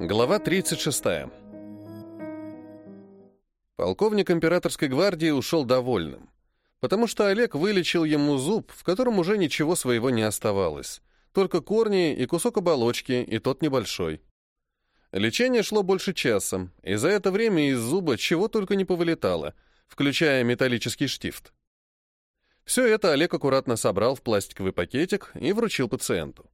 Глава 36. Полковник императорской гвардии ушел довольным, потому что Олег вылечил ему зуб, в котором уже ничего своего не оставалось, только корни и кусок оболочки, и тот небольшой. Лечение шло больше часа, и за это время из зуба чего только не повылетало, включая металлический штифт. Все это Олег аккуратно собрал в пластиковый пакетик и вручил пациенту.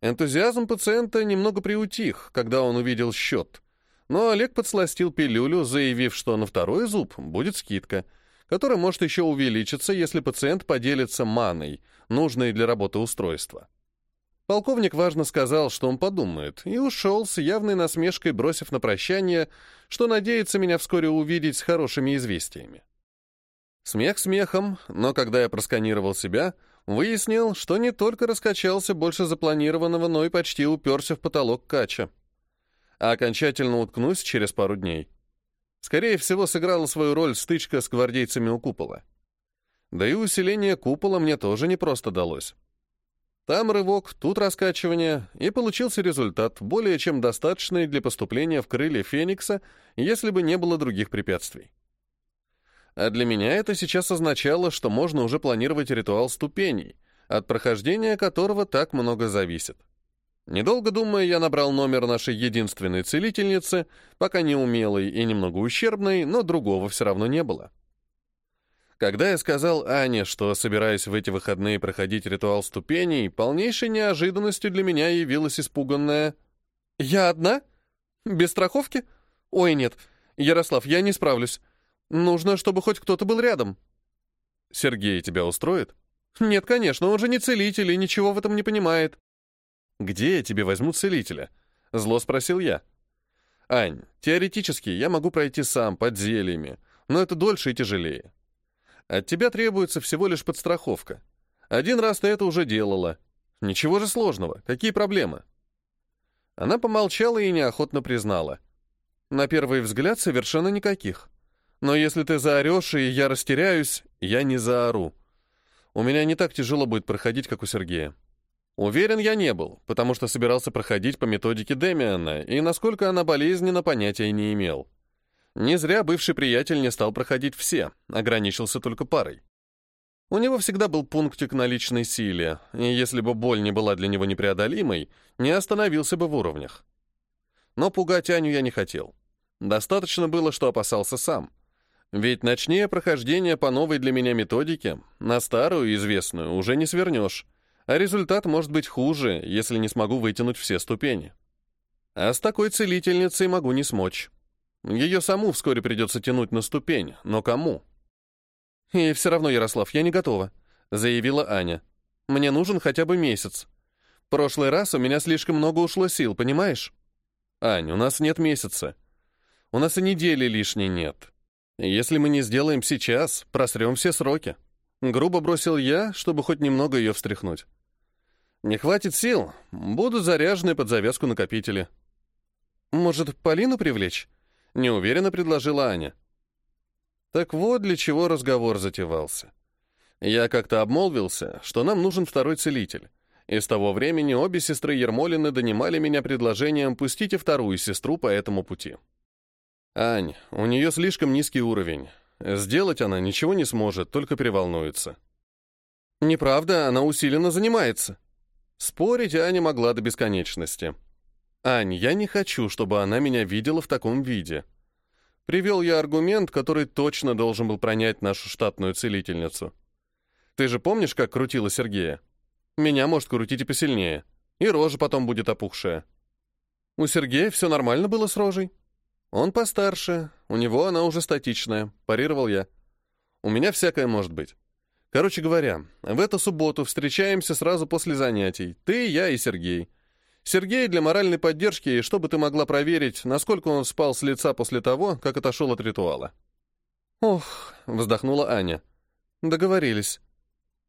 Энтузиазм пациента немного приутих, когда он увидел счет, но Олег подсластил пилюлю, заявив, что на второй зуб будет скидка, которая может еще увеличиться, если пациент поделится маной, нужной для работы устройства. Полковник важно сказал, что он подумает, и ушел с явной насмешкой, бросив на прощание, что надеется меня вскоре увидеть с хорошими известиями. Смех смехом, но когда я просканировал себя, выяснил, что не только раскачался больше запланированного, но и почти уперся в потолок кача. А окончательно уткнусь через пару дней. Скорее всего, сыграла свою роль стычка с гвардейцами у купола. Да и усиление купола мне тоже не просто далось. Там рывок, тут раскачивание, и получился результат, более чем достаточный для поступления в крылья Феникса, если бы не было других препятствий. А для меня это сейчас означало, что можно уже планировать ритуал ступеней, от прохождения которого так много зависит. Недолго думая, я набрал номер нашей единственной целительницы, пока не умелой и немного ущербной, но другого все равно не было. Когда я сказал Ане, что собираюсь в эти выходные проходить ритуал ступеней, полнейшей неожиданностью для меня явилась испуганная «Я одна? Без страховки? Ой, нет, Ярослав, я не справлюсь. Нужно, чтобы хоть кто-то был рядом». «Сергей тебя устроит?» «Нет, конечно, он же не целитель и ничего в этом не понимает». «Где я тебе возьму целителя?» — зло спросил я. «Ань, теоретически я могу пройти сам, под зельями, но это дольше и тяжелее. От тебя требуется всего лишь подстраховка. Один раз ты это уже делала. Ничего же сложного. Какие проблемы?» Она помолчала и неохотно признала. «На первый взгляд совершенно никаких. Но если ты заорешь, и я растеряюсь, я не заору. У меня не так тяжело будет проходить, как у Сергея. Уверен я не был, потому что собирался проходить по методике Демиана, и насколько она болезненна, понятия не имел. Не зря бывший приятель не стал проходить все, ограничился только парой. У него всегда был пунктик на личной силе, и если бы боль не была для него непреодолимой, не остановился бы в уровнях. Но пугать Аню я не хотел. Достаточно было, что опасался сам. Ведь начнее прохождение по новой для меня методике, на старую известную уже не свернешь, а результат может быть хуже, если не смогу вытянуть все ступени. А с такой целительницей могу не смочь. Ее саму вскоре придется тянуть на ступень, но кому? «И все равно, Ярослав, я не готова», — заявила Аня. «Мне нужен хотя бы месяц. Прошлый раз у меня слишком много ушло сил, понимаешь?» «Ань, у нас нет месяца. У нас и недели лишней нет. Если мы не сделаем сейчас, просрем все сроки». Грубо бросил я, чтобы хоть немного ее встряхнуть. «Не хватит сил, буду заряжены под завязку накопители». «Может, Полину привлечь?» неуверенно предложила Аня. Так вот для чего разговор затевался. Я как-то обмолвился, что нам нужен второй целитель. И с того времени обе сестры Ермолины донимали меня предложением и вторую сестру по этому пути. Ань, у нее слишком низкий уровень. Сделать она ничего не сможет, только переволнуется. Неправда, она усиленно занимается. Спорить Аня могла до бесконечности. «Ань, я не хочу, чтобы она меня видела в таком виде». Привел я аргумент, который точно должен был пронять нашу штатную целительницу. Ты же помнишь, как крутила Сергея? Меня может крутить и посильнее. И рожа потом будет опухшая. У Сергея все нормально было с рожей. Он постарше, у него она уже статичная, парировал я. У меня всякое может быть. Короче говоря, в эту субботу встречаемся сразу после занятий. Ты, я и Сергей. Сергей для моральной поддержки, чтобы ты могла проверить, насколько он спал с лица после того, как отошел от ритуала. «Ох», — вздохнула Аня. «Договорились.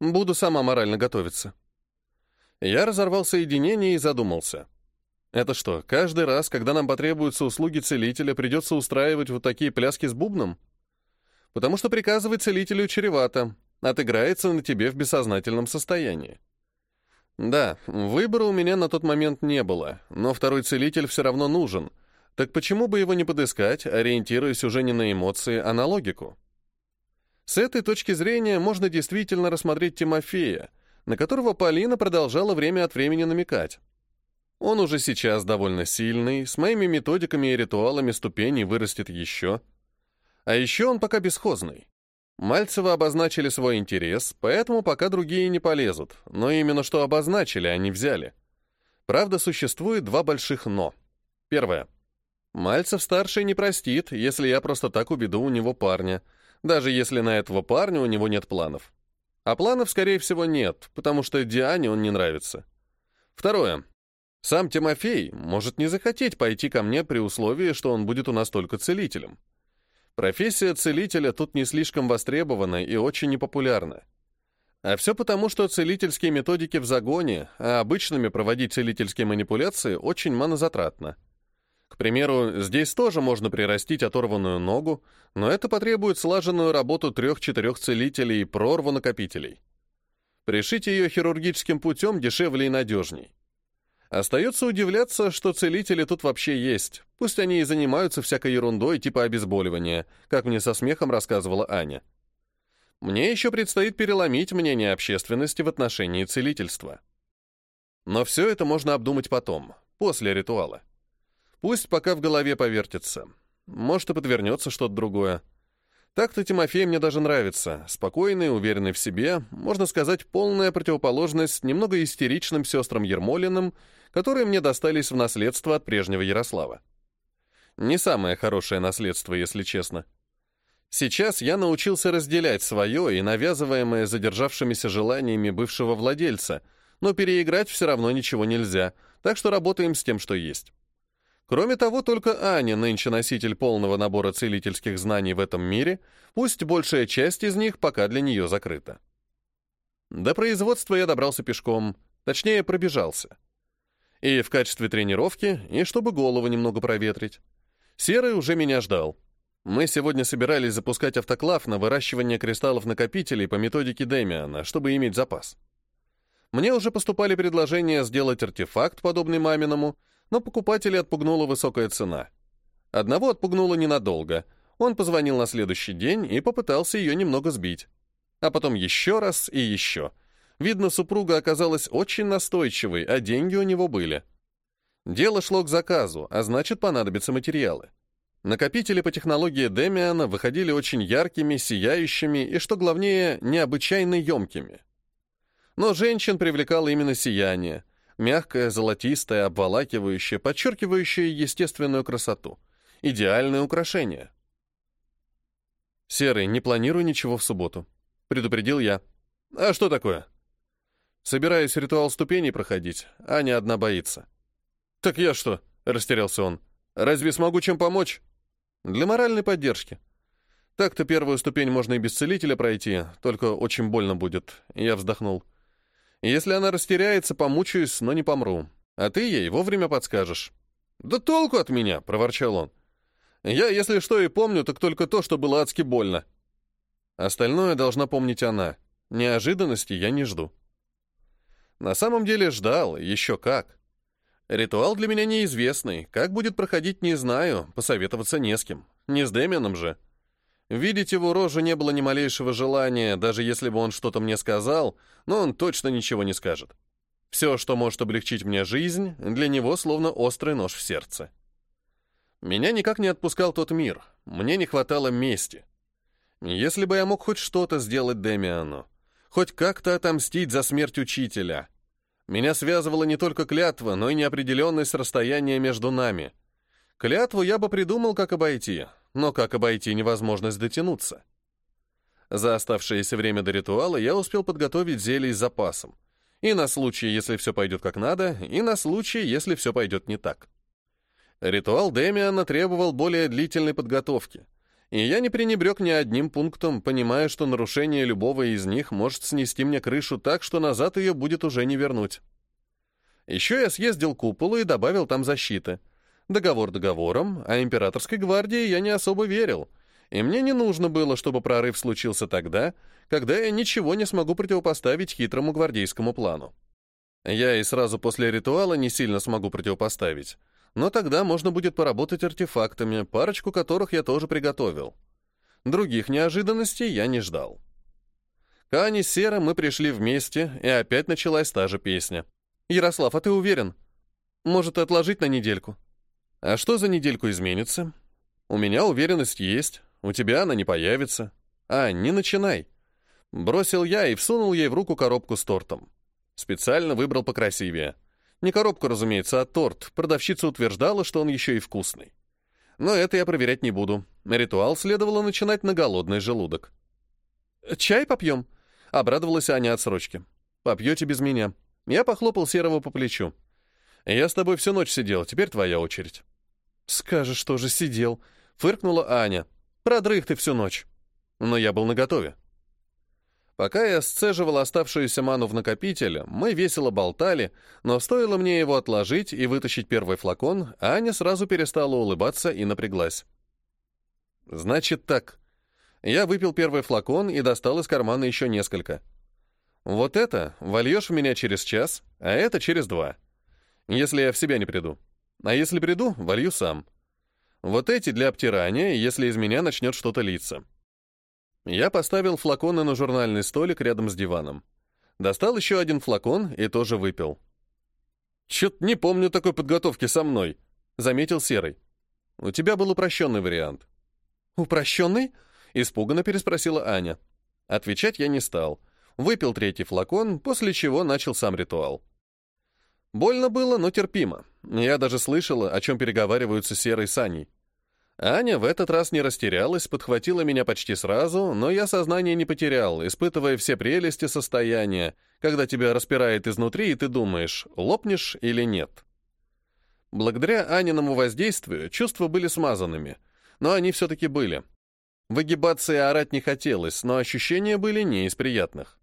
Буду сама морально готовиться». Я разорвал соединение и задумался. Это что, каждый раз, когда нам потребуются услуги целителя, придется устраивать вот такие пляски с бубном? Потому что приказывать целителю чревато, отыграется на тебе в бессознательном состоянии. Да, выбора у меня на тот момент не было, но второй целитель все равно нужен. Так почему бы его не подыскать, ориентируясь уже не на эмоции, а на логику? С этой точки зрения можно действительно рассмотреть Тимофея, на которого Полина продолжала время от времени намекать. Он уже сейчас довольно сильный, с моими методиками и ритуалами ступеней вырастет еще. А еще он пока бесхозный. Мальцева обозначили свой интерес, поэтому пока другие не полезут, но именно что обозначили, а не взяли. Правда, существует два больших «но». Первое. Мальцев-старший не простит, если я просто так убеду у него парня, даже если на этого парня у него нет планов. А планов, скорее всего, нет, потому что Диане он не нравится. Второе. Сам Тимофей может не захотеть пойти ко мне при условии, что он будет у нас только целителем. Профессия целителя тут не слишком востребована и очень непопулярна. А все потому, что целительские методики в загоне, а обычными проводить целительские манипуляции очень манозатратно. К примеру, здесь тоже можно прирастить оторванную ногу, но это потребует слаженную работу трех-четырех целителей и прорву накопителей. Пришить ее хирургическим путем дешевле и надежней. Остается удивляться, что целители тут вообще есть. Пусть они и занимаются всякой ерундой типа обезболивания, как мне со смехом рассказывала Аня. Мне еще предстоит переломить мнение общественности в отношении целительства. Но все это можно обдумать потом, после ритуала. Пусть пока в голове повертится. Может, и подвернется что-то другое. Так-то Тимофей мне даже нравится. Спокойный, уверенный в себе, можно сказать, полная противоположность немного истеричным сестрам Ермолиным, которые мне достались в наследство от прежнего Ярослава. Не самое хорошее наследство, если честно. Сейчас я научился разделять свое и навязываемое задержавшимися желаниями бывшего владельца, но переиграть все равно ничего нельзя, так что работаем с тем, что есть. Кроме того, только Аня нынче носитель полного набора целительских знаний в этом мире, пусть большая часть из них пока для нее закрыта. До производства я добрался пешком, точнее, пробежался. И в качестве тренировки, и чтобы голову немного проветрить. Серый уже меня ждал. Мы сегодня собирались запускать автоклав на выращивание кристаллов-накопителей по методике Демиана, чтобы иметь запас. Мне уже поступали предложения сделать артефакт, подобный маминому, но покупателей отпугнула высокая цена. Одного отпугнула ненадолго. Он позвонил на следующий день и попытался ее немного сбить. А потом еще раз и еще. Видно, супруга оказалась очень настойчивой, а деньги у него были. Дело шло к заказу, а значит, понадобятся материалы. Накопители по технологии Демиана выходили очень яркими, сияющими и, что главнее, необычайно емкими. Но женщин привлекало именно сияние, Мягкое, золотистое, обволакивающее, подчеркивающее естественную красоту. Идеальное украшение. «Серый, не планирую ничего в субботу», — предупредил я. «А что такое?» «Собираюсь ритуал ступеней проходить, Аня одна боится». «Так я что?» — растерялся он. «Разве смогу чем помочь?» «Для моральной поддержки. Так-то первую ступень можно и без целителя пройти, только очень больно будет». Я вздохнул. Если она растеряется, помучаюсь, но не помру. А ты ей вовремя подскажешь». «Да толку от меня!» — проворчал он. «Я, если что и помню, так только то, что было адски больно. Остальное должна помнить она. Неожиданности я не жду». На самом деле ждал, еще как. Ритуал для меня неизвестный. Как будет проходить, не знаю, посоветоваться не с кем. Не с Дэмианом же. Видеть его рожу не было ни малейшего желания, даже если бы он что-то мне сказал, но он точно ничего не скажет. Все, что может облегчить мне жизнь, для него словно острый нож в сердце. Меня никак не отпускал тот мир, мне не хватало мести. Если бы я мог хоть что-то сделать Демиану, хоть как-то отомстить за смерть учителя. Меня связывала не только клятва, но и неопределенность расстояния между нами. Клятву я бы придумал, как обойти, но как обойти невозможность дотянуться? За оставшееся время до ритуала я успел подготовить зелье с запасом. И на случай, если все пойдет как надо, и на случай, если все пойдет не так. Ритуал Демиана требовал более длительной подготовки, и я не пренебрег ни одним пунктом, понимая, что нарушение любого из них может снести мне крышу так, что назад ее будет уже не вернуть. Еще я съездил куполу и добавил там защиты — Договор договором, а императорской гвардии я не особо верил, и мне не нужно было, чтобы прорыв случился тогда, когда я ничего не смогу противопоставить хитрому гвардейскому плану. Я и сразу после ритуала не сильно смогу противопоставить, но тогда можно будет поработать артефактами, парочку которых я тоже приготовил. Других неожиданностей я не ждал. К Ане Сера мы пришли вместе, и опять началась та же песня. «Ярослав, а ты уверен? Может, отложить на недельку?» «А что за недельку изменится?» «У меня уверенность есть, у тебя она не появится». «А, не начинай!» Бросил я и всунул ей в руку коробку с тортом. Специально выбрал покрасивее. Не коробку, разумеется, а торт. Продавщица утверждала, что он еще и вкусный. Но это я проверять не буду. Ритуал следовало начинать на голодный желудок. «Чай попьем?» — обрадовалась Аня отсрочки. «Попьете без меня». Я похлопал Серого по плечу. «Я с тобой всю ночь сидел, теперь твоя очередь». «Скажешь, что же сидел?» — фыркнула Аня. «Продрых ты всю ночь». Но я был наготове. Пока я сцеживал оставшуюся ману в накопитель, мы весело болтали, но стоило мне его отложить и вытащить первый флакон, Аня сразу перестала улыбаться и напряглась. «Значит так». Я выпил первый флакон и достал из кармана еще несколько. «Вот это вольешь в меня через час, а это через два. Если я в себя не приду. А если приду, волью сам. Вот эти для обтирания, если из меня начнет что-то литься». Я поставил флаконы на журнальный столик рядом с диваном. Достал еще один флакон и тоже выпил. «Чё-то не помню такой подготовки со мной», — заметил Серый. «У тебя был упрощенный вариант». «Упрощенный?» — испуганно переспросила Аня. Отвечать я не стал. Выпил третий флакон, после чего начал сам ритуал. Больно было, но терпимо. Я даже слышала, о чем переговариваются Серый с Аней. Аня в этот раз не растерялась, подхватила меня почти сразу, но я сознание не потерял, испытывая все прелести состояния, когда тебя распирает изнутри, и ты думаешь, лопнешь или нет. Благодаря Аниному воздействию чувства были смазанными, но они все-таки были. Выгибаться и орать не хотелось, но ощущения были не из приятных.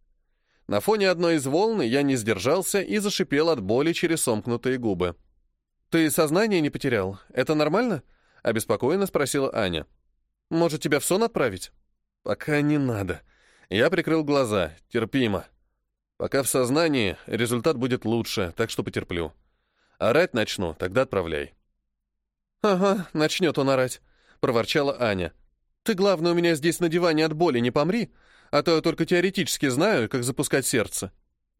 На фоне одной из волн я не сдержался и зашипел от боли через сомкнутые губы. «Ты сознание не потерял? Это нормально?» — обеспокоенно спросила Аня. «Может, тебя в сон отправить?» «Пока не надо». Я прикрыл глаза. Терпимо. Пока в сознании, результат будет лучше, так что потерплю. Орать начну, тогда отправляй. «Ага, начнет он орать», — проворчала Аня. «Ты, главное, у меня здесь на диване от боли не помри, а то я только теоретически знаю, как запускать сердце».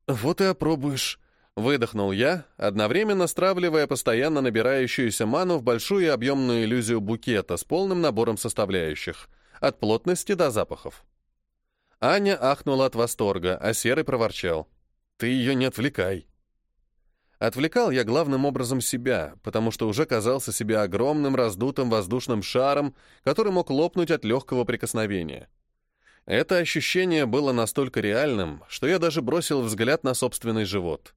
«Вот и опробуешь», Выдохнул я, одновременно стравливая постоянно набирающуюся ману в большую и объемную иллюзию букета с полным набором составляющих, от плотности до запахов. Аня ахнула от восторга, а Серый проворчал. «Ты ее не отвлекай». Отвлекал я главным образом себя, потому что уже казался себе огромным раздутым воздушным шаром, который мог лопнуть от легкого прикосновения. Это ощущение было настолько реальным, что я даже бросил взгляд на собственный живот —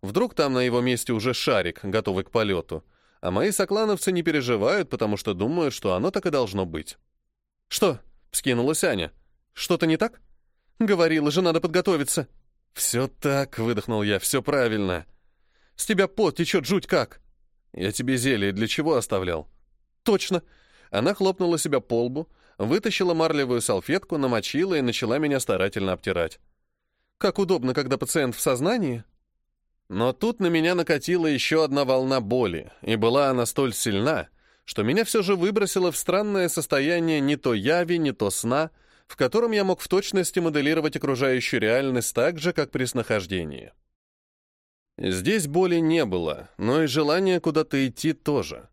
Вдруг там на его месте уже шарик, готовый к полету. А мои соклановцы не переживают, потому что думают, что оно так и должно быть. «Что?» — вскинулась Аня. «Что-то не так?» «Говорила же, надо подготовиться». «Все так», — выдохнул я, — «все правильно». «С тебя пот течет жуть как». «Я тебе зелье для чего оставлял?» «Точно». Она хлопнула себя по лбу, вытащила марлевую салфетку, намочила и начала меня старательно обтирать. «Как удобно, когда пациент в сознании», но тут на меня накатила еще одна волна боли, и была она столь сильна, что меня все же выбросило в странное состояние не то яви, не то сна, в котором я мог в точности моделировать окружающую реальность так же, как при снахождении. Здесь боли не было, но и желания куда-то идти тоже.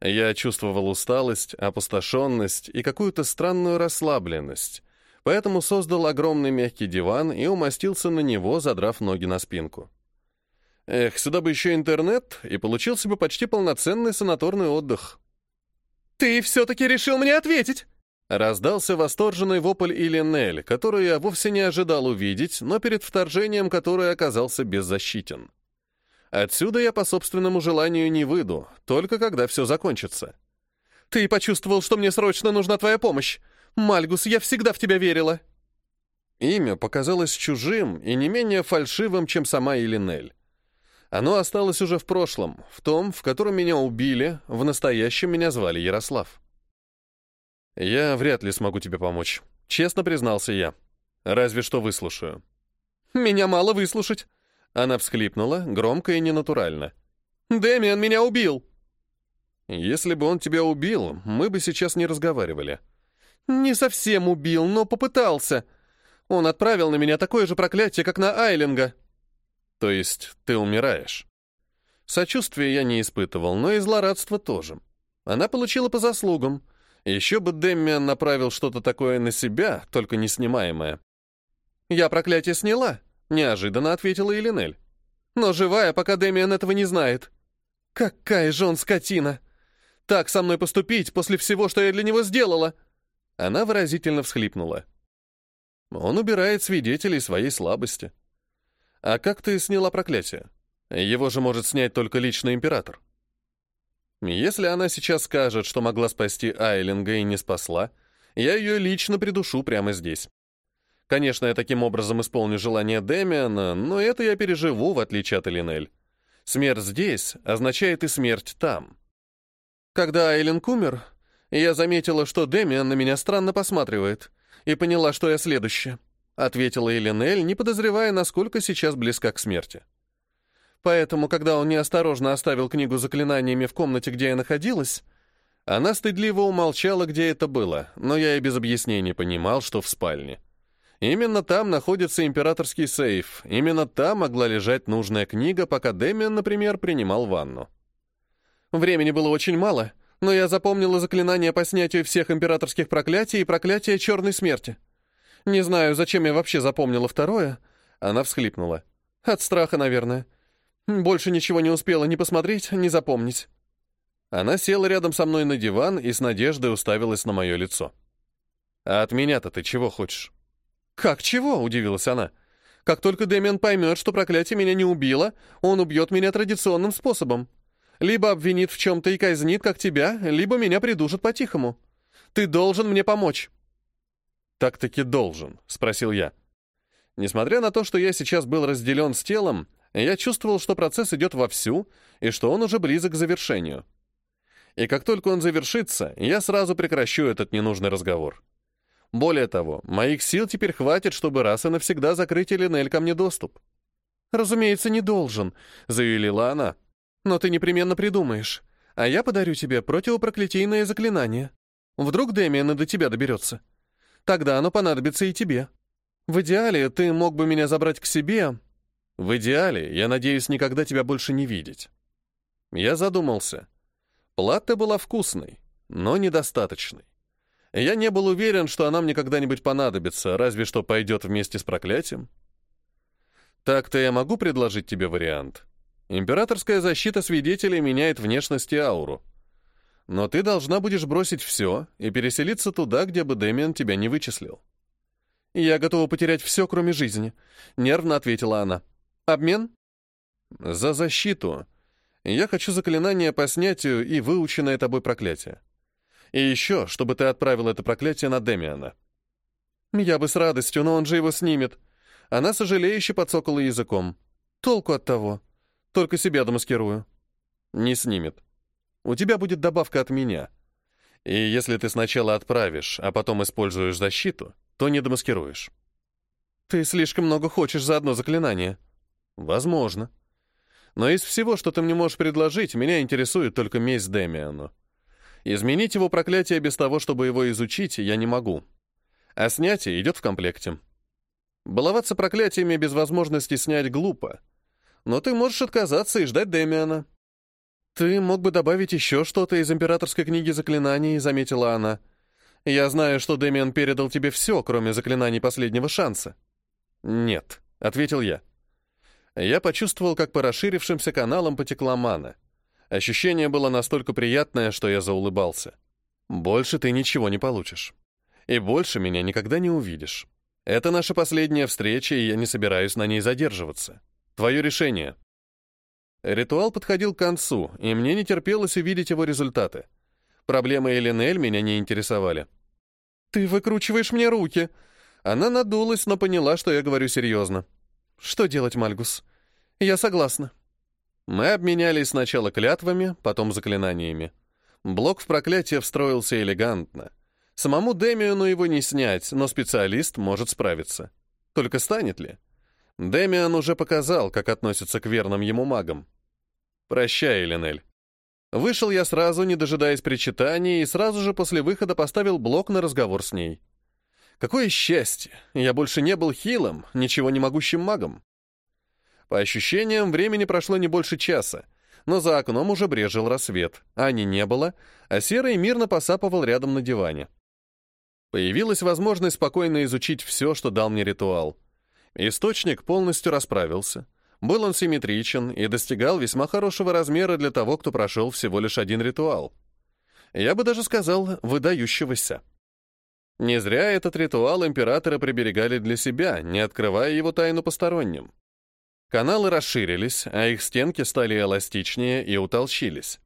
Я чувствовал усталость, опустошенность и какую-то странную расслабленность, поэтому создал огромный мягкий диван и умостился на него, задрав ноги на спинку. Эх, сюда бы еще интернет, и получился бы почти полноценный санаторный отдых. «Ты все-таки решил мне ответить!» Раздался восторженный вопль Иллинель, которую я вовсе не ожидал увидеть, но перед вторжением который оказался беззащитен. Отсюда я по собственному желанию не выйду, только когда все закончится. «Ты почувствовал, что мне срочно нужна твоя помощь! Мальгус, я всегда в тебя верила!» Имя показалось чужим и не менее фальшивым, чем сама Иллинель. Оно осталось уже в прошлом, в том, в котором меня убили, в настоящем меня звали Ярослав. «Я вряд ли смогу тебе помочь», — честно признался я. «Разве что выслушаю». «Меня мало выслушать». Она всхлипнула, громко и ненатурально. «Дэмиан меня убил!» «Если бы он тебя убил, мы бы сейчас не разговаривали». «Не совсем убил, но попытался. Он отправил на меня такое же проклятие, как на Айлинга». «То есть ты умираешь?» Сочувствия я не испытывал, но и злорадства тоже. Она получила по заслугам. Еще бы Деммиан направил что-то такое на себя, только не снимаемое. «Я проклятие сняла», — неожиданно ответила Элинель. «Но живая, пока Демиан этого не знает». «Какая же он скотина! Так со мной поступить после всего, что я для него сделала!» Она выразительно всхлипнула. Он убирает свидетелей своей слабости. А как ты сняла проклятие? Его же может снять только лично император. Если она сейчас скажет, что могла спасти Айлинга и не спасла, я ее лично придушу прямо здесь. Конечно, я таким образом исполню желание Демиана, но это я переживу, в отличие от Элинель. Смерть здесь означает и смерть там. Когда Айлинг умер, я заметила, что Демиан на меня странно посматривает, и поняла, что я следующая, ответила Элинель, не подозревая, насколько сейчас близка к смерти. Поэтому, когда он неосторожно оставил книгу заклинаниями в комнате, где я находилась, она стыдливо умолчала, где это было, но я и без объяснений понимал, что в спальне. Именно там находится императорский сейф, именно там могла лежать нужная книга, пока Дэмиан, например, принимал ванну. Времени было очень мало, но я запомнила заклинание по снятию всех императорских проклятий и проклятие черной смерти. Не знаю, зачем я вообще запомнила второе. Она всхлипнула. От страха, наверное. Больше ничего не успела ни посмотреть, ни запомнить. Она села рядом со мной на диван и с надеждой уставилась на мое лицо. «А от меня-то ты чего хочешь?» «Как чего?» — удивилась она. «Как только Дэмиан поймет, что проклятие меня не убило, он убьет меня традиционным способом. Либо обвинит в чем-то и казнит, как тебя, либо меня придушит по-тихому. Ты должен мне помочь». «Так-таки должен», — спросил я. Несмотря на то, что я сейчас был разделен с телом, я чувствовал, что процесс идет вовсю и что он уже близок к завершению. И как только он завершится, я сразу прекращу этот ненужный разговор. Более того, моих сил теперь хватит, чтобы раз и навсегда закрыть Элинель ко мне доступ. «Разумеется, не должен», — заявила она. «Но ты непременно придумаешь, а я подарю тебе противопроклятийное заклинание. Вдруг Дэмиан и до тебя доберется. Тогда оно понадобится и тебе. В идеале ты мог бы меня забрать к себе, в идеале, я надеюсь никогда тебя больше не видеть. Я задумался. Плата была вкусной, но недостаточной. Я не был уверен, что она мне когда-нибудь понадобится, разве что пойдет вместе с проклятием. Так-то я могу предложить тебе вариант. Императорская защита свидетелей меняет внешность и ауру. Но ты должна будешь бросить все и переселиться туда, где бы Дэмиан тебя не вычислил. «Я готова потерять все, кроме жизни», — нервно ответила она. Обмен? За защиту. Я хочу заклинание по снятию и выученное тобой проклятие. И еще, чтобы ты отправил это проклятие на Демиана. Я бы с радостью, но он же его снимет. Она сожалеюще подсокала языком. Толку от того. Только себя домаскирую. Не снимет. У тебя будет добавка от меня. И если ты сначала отправишь, а потом используешь защиту, то не домаскируешь. Ты слишком много хочешь за одно заклинание. Возможно. Но из всего, что ты мне можешь предложить, меня интересует только месть Демиану. Изменить его проклятие без того, чтобы его изучить, я не могу. А снятие идет в комплекте. Баловаться проклятиями без возможности снять глупо. Но ты можешь отказаться и ждать Демиана. Ты мог бы добавить еще что-то из императорской книги заклинаний, заметила она. Я знаю, что Демиан передал тебе все, кроме заклинаний последнего шанса. Нет, ответил я. Я почувствовал, как по расширившимся каналам потекла мана. Ощущение было настолько приятное, что я заулыбался. «Больше ты ничего не получишь. И больше меня никогда не увидишь. Это наша последняя встреча, и я не собираюсь на ней задерживаться. Твое решение». Ритуал подходил к концу, и мне не терпелось увидеть его результаты. Проблемы Элинель меня не интересовали. «Ты выкручиваешь мне руки!» Она надулась, но поняла, что я говорю серьезно. Что делать, Мальгус? Я согласна. Мы обменялись сначала клятвами, потом заклинаниями. Блок в проклятие встроился элегантно. Самому Демиону его не снять, но специалист может справиться. Только станет ли? Демиан уже показал, как относится к верным ему магам. «Прощай, Эленель». Вышел я сразу, не дожидаясь причитаний, и сразу же после выхода поставил блок на разговор с ней. Какое счастье! Я больше не был хилым, ничего не могущим магом. По ощущениям, времени прошло не больше часа, но за окном уже брежил рассвет. Ани не было, а Серый мирно посапывал рядом на диване. Появилась возможность спокойно изучить все, что дал мне ритуал. Источник полностью расправился. Был он симметричен и достигал весьма хорошего размера для того, кто прошел всего лишь один ритуал. Я бы даже сказал, выдающегося. Не зря этот ритуал императоры приберегали для себя, не открывая его тайну посторонним. Каналы расширились, а их стенки стали эластичнее и утолщились.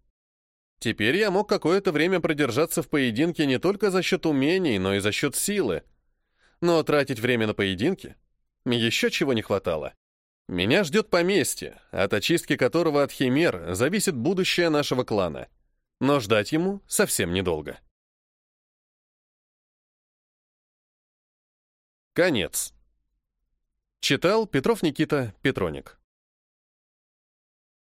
Теперь я мог какое-то время продержаться в поединке не только за счет умений, но и за счет силы. Но тратить время на поединки? Еще чего не хватало. Меня ждет поместье, от очистки которого от химер зависит будущее нашего клана. Но ждать ему совсем недолго. Конец. Читал Петров Никита Петроник.